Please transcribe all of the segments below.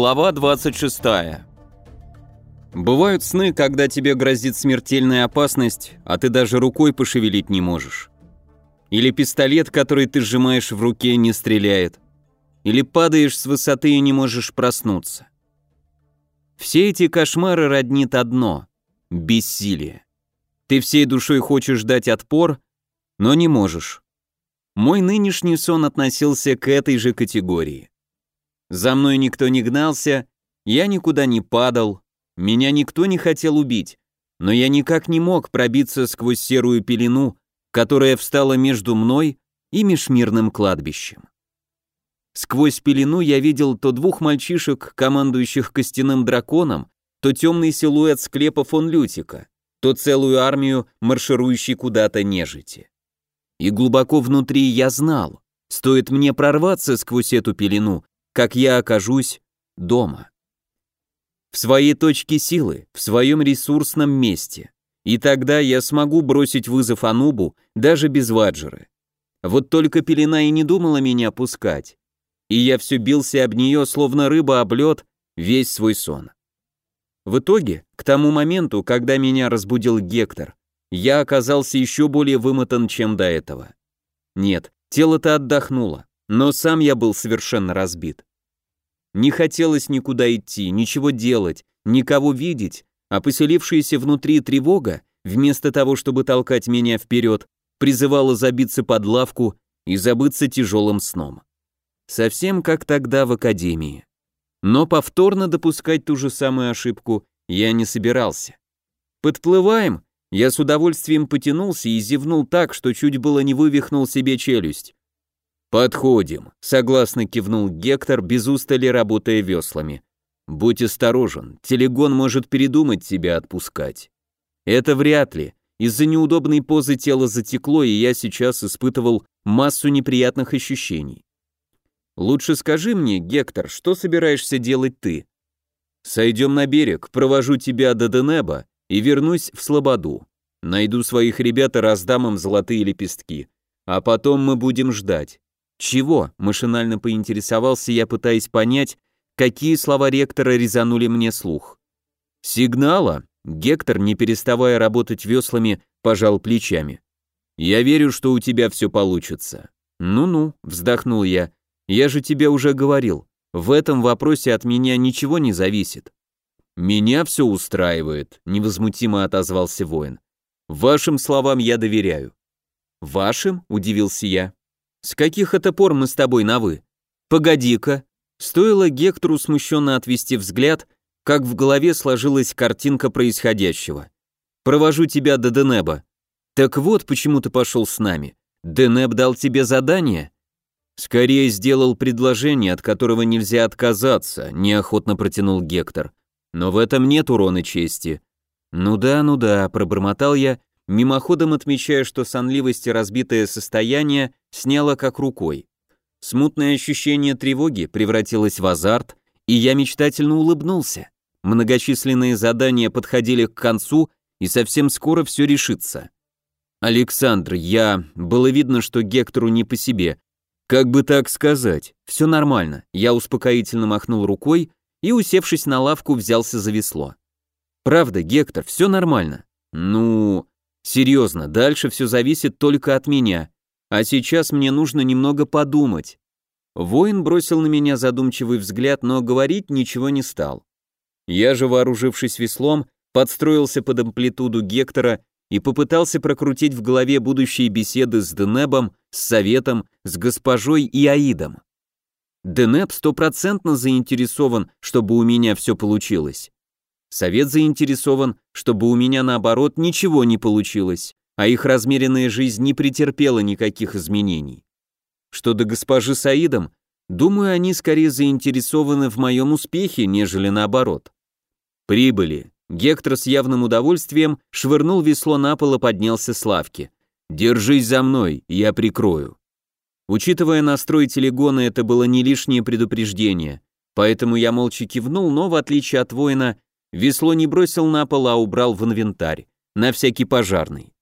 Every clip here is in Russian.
Глава 26. Бывают сны, когда тебе грозит смертельная опасность, а ты даже рукой пошевелить не можешь. Или пистолет, который ты сжимаешь в руке, не стреляет. Или падаешь с высоты и не можешь проснуться. Все эти кошмары роднит одно — бессилие. Ты всей душой хочешь дать отпор, но не можешь. Мой нынешний сон относился к этой же категории. За мной никто не гнался, я никуда не падал, меня никто не хотел убить, но я никак не мог пробиться сквозь серую пелену, которая встала между мной и межмирным кладбищем. Сквозь пелену я видел то двух мальчишек, командующих костяным драконом, то темный силуэт склепа фон Лютика, то целую армию, марширующей куда-то нежити. И глубоко внутри я знал, стоит мне прорваться сквозь эту пелену, как я окажусь дома. В своей точке силы, в своем ресурсном месте. И тогда я смогу бросить вызов Анубу даже без ваджеры. Вот только пелена и не думала меня пускать. И я все бился об нее, словно рыба об лед, весь свой сон. В итоге, к тому моменту, когда меня разбудил Гектор, я оказался еще более вымотан, чем до этого. Нет, тело-то отдохнуло, но сам я был совершенно разбит. Не хотелось никуда идти, ничего делать, никого видеть, а поселившаяся внутри тревога, вместо того, чтобы толкать меня вперед, призывала забиться под лавку и забыться тяжелым сном. Совсем как тогда в академии. Но повторно допускать ту же самую ошибку я не собирался. «Подплываем?» Я с удовольствием потянулся и зевнул так, что чуть было не вывихнул себе челюсть. «Подходим», — согласно кивнул Гектор, без устали работая веслами. «Будь осторожен, телегон может передумать тебя отпускать». «Это вряд ли. Из-за неудобной позы тело затекло, и я сейчас испытывал массу неприятных ощущений. Лучше скажи мне, Гектор, что собираешься делать ты?» «Сойдем на берег, провожу тебя до Денеба и вернусь в Слободу. Найду своих ребят и раздам им золотые лепестки. А потом мы будем ждать. «Чего?» – машинально поинтересовался я, пытаясь понять, какие слова ректора резанули мне слух. «Сигнала?» – Гектор, не переставая работать веслами, пожал плечами. «Я верю, что у тебя все получится». «Ну-ну», – вздохнул я, – «я же тебе уже говорил, в этом вопросе от меня ничего не зависит». «Меня все устраивает», – невозмутимо отозвался воин. «Вашим словам я доверяю». «Вашим?» – удивился я. С каких это пор мы с тобой на «вы»? Погоди-ка. Стоило Гектору смущенно отвести взгляд, как в голове сложилась картинка происходящего. Провожу тебя до Денеба. Так вот, почему ты пошел с нами. Денеб дал тебе задание? Скорее сделал предложение, от которого нельзя отказаться, неохотно протянул Гектор. Но в этом нет урона чести. Ну да, ну да, пробормотал я мимоходом отмечая, что сонливость и разбитое состояние сняло как рукой. Смутное ощущение тревоги превратилось в азарт, и я мечтательно улыбнулся. Многочисленные задания подходили к концу, и совсем скоро все решится. «Александр, я...» Было видно, что Гектору не по себе. «Как бы так сказать? Все нормально». Я успокоительно махнул рукой и, усевшись на лавку, взялся за весло. «Правда, Гектор, все нормально». «Ну...» Серьезно, дальше все зависит только от меня. А сейчас мне нужно немного подумать. Воин бросил на меня задумчивый взгляд, но говорить ничего не стал. Я же, вооружившись веслом, подстроился под амплитуду Гектора и попытался прокрутить в голове будущие беседы с Денебом, с Советом, с госпожой и Аидом. Денеб стопроцентно заинтересован, чтобы у меня все получилось. Совет заинтересован, чтобы у меня наоборот ничего не получилось, а их размеренная жизнь не претерпела никаких изменений. Что до госпожи Саидом, думаю, они скорее заинтересованы в моем успехе, нежели наоборот. Прибыли. Гектор с явным удовольствием швырнул весло на пол и поднялся с лавки. «Держись за мной, я прикрою». Учитывая настрой телегона, это было не лишнее предупреждение, поэтому я молча кивнул, но, в отличие от воина, Весло не бросил на пол, а убрал в инвентарь, на всякий пожарный.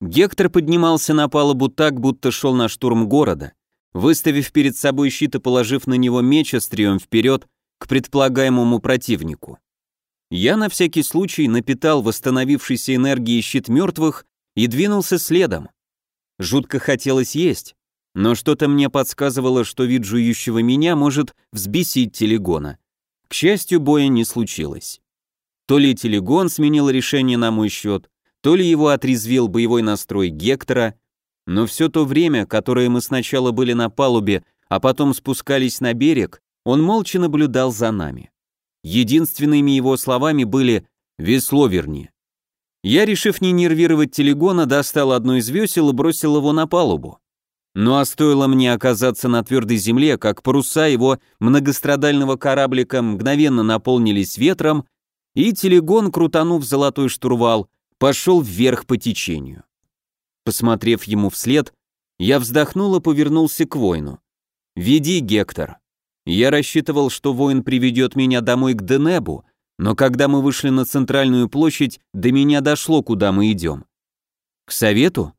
Гектор поднимался на палубу так, будто шел на штурм города. Выставив перед собой щит и положив на него меч острием вперед, к предполагаемому противнику. Я на всякий случай напитал восстановившейся энергией щит мертвых и двинулся следом. Жутко хотелось есть, но что-то мне подсказывало, что вид жующего меня может взбесить телегона. К счастью, боя не случилось. То ли телегон сменил решение на мой счет, то ли его отрезвил боевой настрой Гектора, но все то время, которое мы сначала были на палубе, а потом спускались на берег, он молча наблюдал за нами. Единственными его словами были «весло верни». Я, решив не нервировать телегона, достал одно из весел и бросил его на палубу. Ну а стоило мне оказаться на твердой земле, как паруса его многострадального кораблика мгновенно наполнились ветром, и телегон, крутанув золотой штурвал, пошел вверх по течению. Посмотрев ему вслед, я вздохнул и повернулся к воину. «Веди, Гектор». Я рассчитывал, что воин приведет меня домой к Денебу, но когда мы вышли на центральную площадь, до меня дошло, куда мы идем. К совету?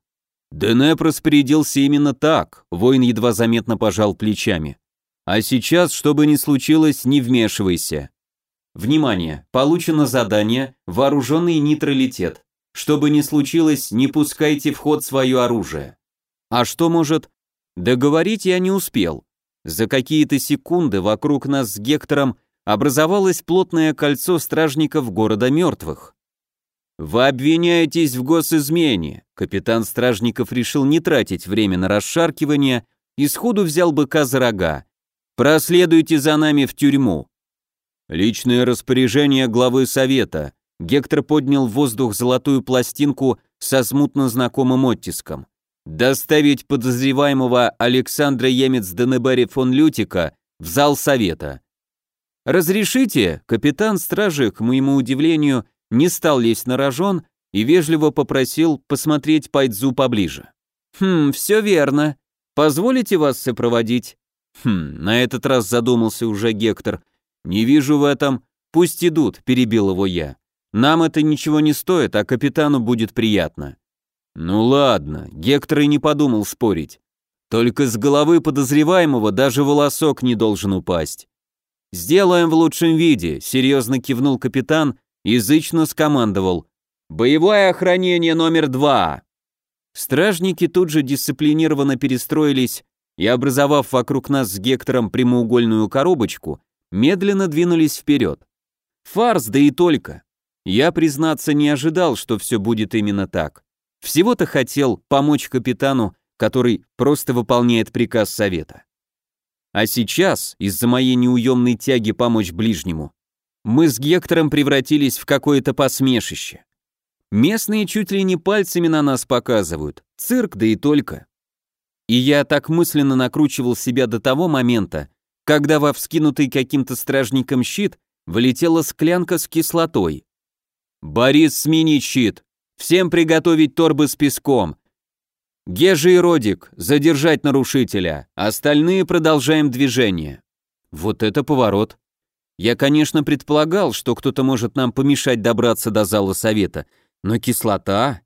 Денеб распорядился именно так, воин едва заметно пожал плечами. А сейчас, что бы ни случилось, не вмешивайся. Внимание! Получено задание «Вооруженный нейтралитет». Что бы ни случилось, не пускайте в ход свое оружие. А что может? Договорить я не успел. За какие-то секунды вокруг нас с Гектором образовалось плотное кольцо стражников города мертвых. «Вы обвиняетесь в госизмене», капитан стражников решил не тратить время на расшаркивание и сходу взял быка за рога. «Проследуйте за нами в тюрьму». Личное распоряжение главы совета. Гектор поднял в воздух золотую пластинку со смутно знакомым оттиском. Доставить подозреваемого Александра Емец Денебери фон Лютика в зал совета. «Разрешите?» Капитан стражи, к моему удивлению, не стал лезть на рожон и вежливо попросил посмотреть Пайдзу поближе. «Хм, все верно. Позволите вас сопроводить?» «Хм, на этот раз задумался уже Гектор. Не вижу в этом. Пусть идут», — перебил его я. «Нам это ничего не стоит, а капитану будет приятно». «Ну ладно», — Гектор и не подумал спорить. «Только с головы подозреваемого даже волосок не должен упасть. «Сделаем в лучшем виде», — серьезно кивнул капитан язычно скомандовал. «Боевое охранение номер два!» Стражники тут же дисциплинированно перестроились и, образовав вокруг нас с Гектором прямоугольную коробочку, медленно двинулись вперед. Фарс, да и только. Я, признаться, не ожидал, что все будет именно так. Всего-то хотел помочь капитану, который просто выполняет приказ совета. А сейчас, из-за моей неуемной тяги помочь ближнему, мы с Гектором превратились в какое-то посмешище. Местные чуть ли не пальцами на нас показывают, цирк да и только. И я так мысленно накручивал себя до того момента, когда во вскинутый каким-то стражником щит влетела склянка с кислотой. «Борис, смени щит! Всем приготовить торбы с песком! Гежи и Родик, задержать нарушителя, остальные продолжаем движение. Вот это поворот. Я, конечно, предполагал, что кто-то может нам помешать добраться до зала совета, но кислота...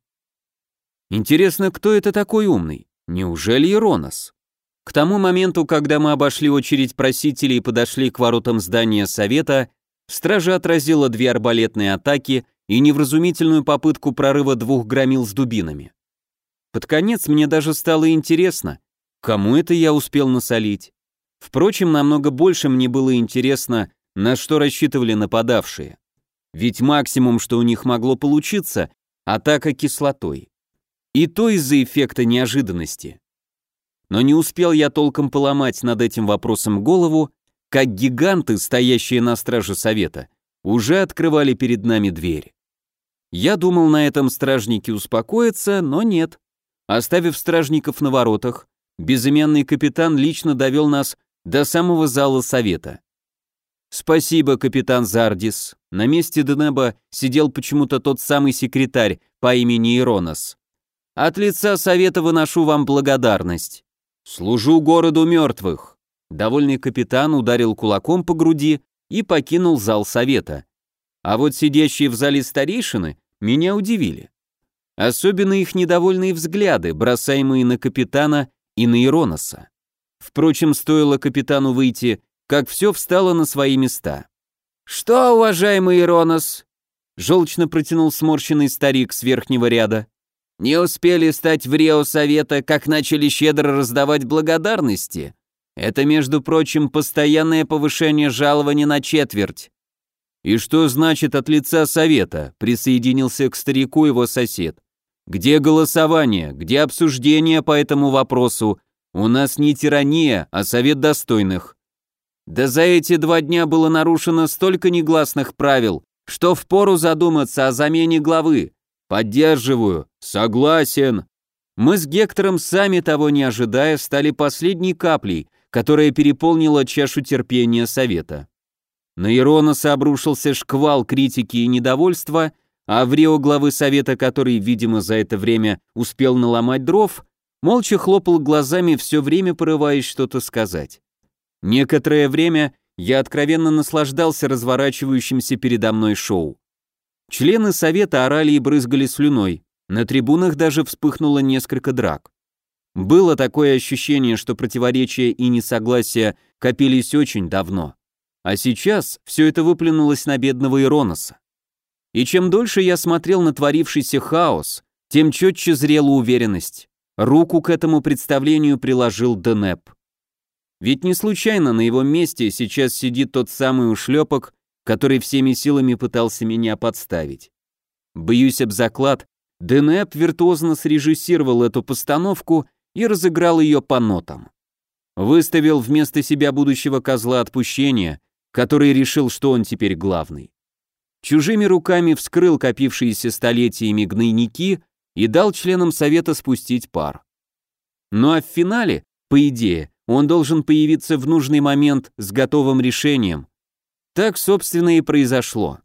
Интересно, кто это такой умный? Неужели Иронос? К тому моменту, когда мы обошли очередь просителей и подошли к воротам здания совета, стража отразила две арбалетные атаки и невразумительную попытку прорыва двух громил с дубинами. Под конец мне даже стало интересно, кому это я успел насолить. Впрочем, намного больше мне было интересно, на что рассчитывали нападавшие. Ведь максимум, что у них могло получиться, атака кислотой. И то из-за эффекта неожиданности. Но не успел я толком поломать над этим вопросом голову, как гиганты, стоящие на страже совета, уже открывали перед нами дверь. Я думал, на этом стражники успокоятся, но нет. Оставив стражников на воротах, безымянный капитан лично довел нас до самого зала совета. «Спасибо, капитан Зардис». На месте Денеба сидел почему-то тот самый секретарь по имени Иронос. «От лица совета выношу вам благодарность. Служу городу мертвых». Довольный капитан ударил кулаком по груди и покинул зал совета. А вот сидящие в зале старейшины меня удивили. Особенно их недовольные взгляды, бросаемые на капитана и на Ироноса. Впрочем, стоило капитану выйти, как все встало на свои места. «Что, уважаемый Иронос?» — желчно протянул сморщенный старик с верхнего ряда. «Не успели стать в Рио Совета, как начали щедро раздавать благодарности. Это, между прочим, постоянное повышение жалования на четверть». «И что значит от лица Совета?» — присоединился к старику его сосед. «Где голосование? Где обсуждение по этому вопросу? У нас не тирания, а совет достойных». Да за эти два дня было нарушено столько негласных правил, что впору задуматься о замене главы. Поддерживаю. Согласен. Мы с Гектором, сами того не ожидая, стали последней каплей, которая переполнила чашу терпения совета. На Ироноса обрушился шквал критики и недовольства, а в Рио главы совета, который, видимо, за это время успел наломать дров, молча хлопал глазами, все время порываясь что-то сказать. Некоторое время я откровенно наслаждался разворачивающимся передо мной шоу. Члены совета орали и брызгали слюной, на трибунах даже вспыхнуло несколько драк. Было такое ощущение, что противоречия и несогласия копились очень давно. А сейчас все это выплюнулось на бедного Ироноса. И чем дольше я смотрел на творившийся хаос, тем четче зрела уверенность. Руку к этому представлению приложил Денеп. Ведь не случайно на его месте сейчас сидит тот самый ушлепок, который всеми силами пытался меня подставить. Боюсь об заклад, Денеп виртуозно срежиссировал эту постановку и разыграл ее по нотам. Выставил вместо себя будущего козла отпущения, который решил, что он теперь главный. Чужими руками вскрыл копившиеся столетиями гнойники и дал членам совета спустить пар. Ну а в финале, по идее, он должен появиться в нужный момент с готовым решением. Так, собственно, и произошло.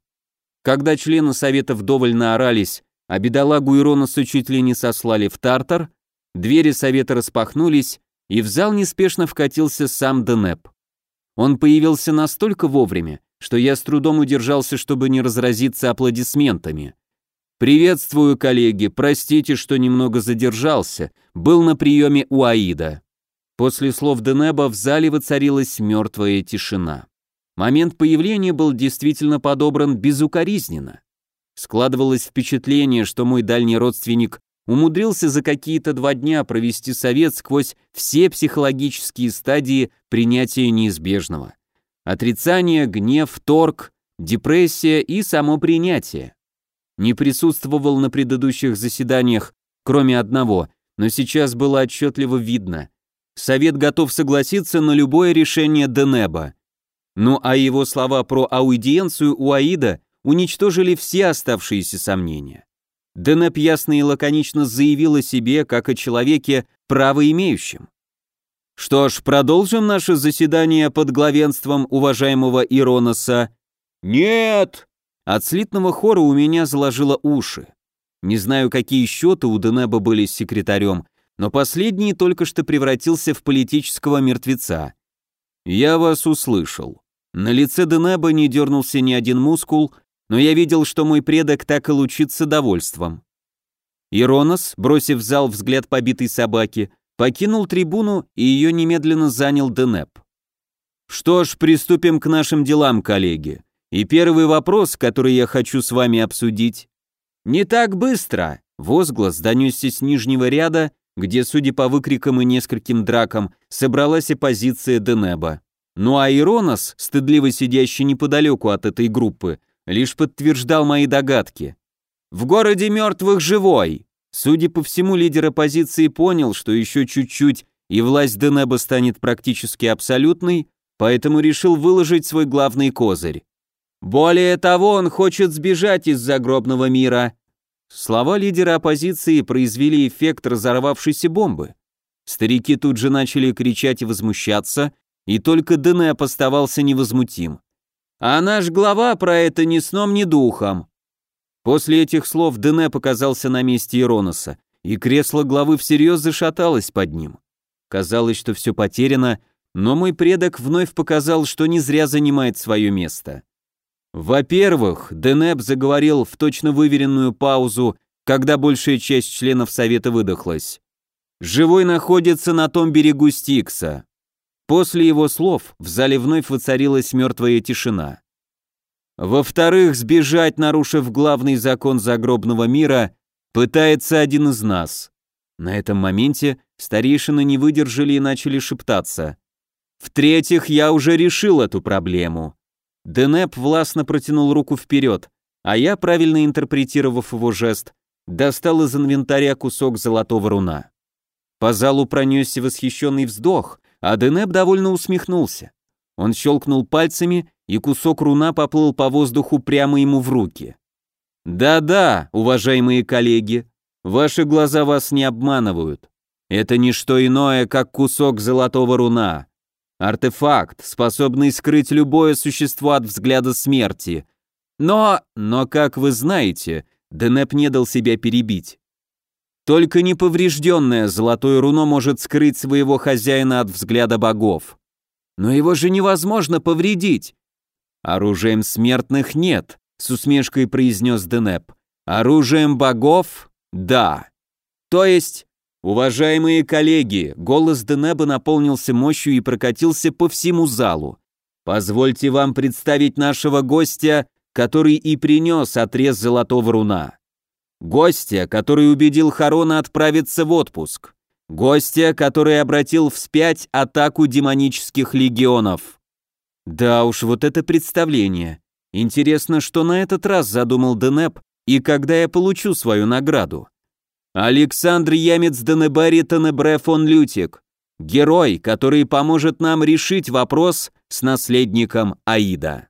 Когда члены совета вдоволь наорались, а бедолагу Ироносу чуть ли не сослали в Тартар, двери совета распахнулись, и в зал неспешно вкатился сам Денеп. Он появился настолько вовремя, что я с трудом удержался, чтобы не разразиться аплодисментами. «Приветствую, коллеги, простите, что немного задержался, был на приеме у Аида». После слов Денеба в зале воцарилась мертвая тишина. Момент появления был действительно подобран безукоризненно. Складывалось впечатление, что мой дальний родственник умудрился за какие-то два дня провести совет сквозь все психологические стадии принятия неизбежного. Отрицание, гнев, торг, депрессия и само принятие. Не присутствовал на предыдущих заседаниях, кроме одного, но сейчас было отчетливо видно. Совет готов согласиться на любое решение Денеба. Ну а его слова про аудиенцию у Аида уничтожили все оставшиеся сомнения. Денеп ясно и лаконично заявил о себе, как о человеке правоимеющем. Что ж, продолжим наше заседание под главенством уважаемого Ироноса. Нет! От слитного хора у меня заложило уши. Не знаю, какие счеты у Денеба были с секретарем, но последний только что превратился в политического мертвеца. Я вас услышал. На лице Денеба не дернулся ни один мускул, но я видел, что мой предок так и лучится довольством. Иронос, бросив в зал взгляд побитой собаки, покинул трибуну и ее немедленно занял Денеп. Что ж, приступим к нашим делам, коллеги. И первый вопрос, который я хочу с вами обсудить. Не так быстро. Возглас донесся с нижнего ряда, где, судя по выкрикам и нескольким дракам, собралась оппозиция Денеба. Ну а Иронос, стыдливо сидящий неподалеку от этой группы, лишь подтверждал мои догадки. «В городе мертвых живой!» Судя по всему, лидер оппозиции понял, что еще чуть-чуть, и власть Денеба станет практически абсолютной, поэтому решил выложить свой главный козырь. Более того, он хочет сбежать из загробного мира. Слова лидера оппозиции произвели эффект разорвавшейся бомбы. Старики тут же начали кричать и возмущаться, и только Денеп оставался невозмутим. А наш глава про это ни сном, ни духом. После этих слов Денеп показался на месте Ироноса, и кресло главы всерьез зашаталось под ним. Казалось, что все потеряно, но мой предок вновь показал, что не зря занимает свое место. Во-первых, Денеп заговорил в точно выверенную паузу, когда большая часть членов совета выдохлась. «Живой находится на том берегу Стикса. После его слов в зале вновь воцарилась мертвая тишина. Во-вторых, сбежать, нарушив главный закон загробного мира, пытается один из нас. На этом моменте старейшины не выдержали и начали шептаться. В-третьих, я уже решил эту проблему. Денеп властно протянул руку вперед, а я, правильно интерпретировав его жест, достал из инвентаря кусок золотого руна. По залу пронесся восхищенный вздох, а Денеп довольно усмехнулся. Он щелкнул пальцами, и кусок руна поплыл по воздуху прямо ему в руки. «Да-да, уважаемые коллеги, ваши глаза вас не обманывают. Это не что иное, как кусок золотого руна. Артефакт, способный скрыть любое существо от взгляда смерти. Но, но как вы знаете, Денеп не дал себя перебить. Только неповрежденное золотое руно может скрыть своего хозяина от взгляда богов. Но его же невозможно повредить. Оружием смертных нет, с усмешкой произнес Денеп. Оружием богов – да. То есть, уважаемые коллеги, голос Денеба наполнился мощью и прокатился по всему залу. Позвольте вам представить нашего гостя, который и принес отрез золотого руна. Гостя, который убедил Харона отправиться в отпуск. Гостя, который обратил вспять атаку демонических легионов. Да уж, вот это представление. Интересно, что на этот раз задумал Денеп и когда я получу свою награду. Александр Ямец Денебари Тенебре фон Лютик. Герой, который поможет нам решить вопрос с наследником Аида.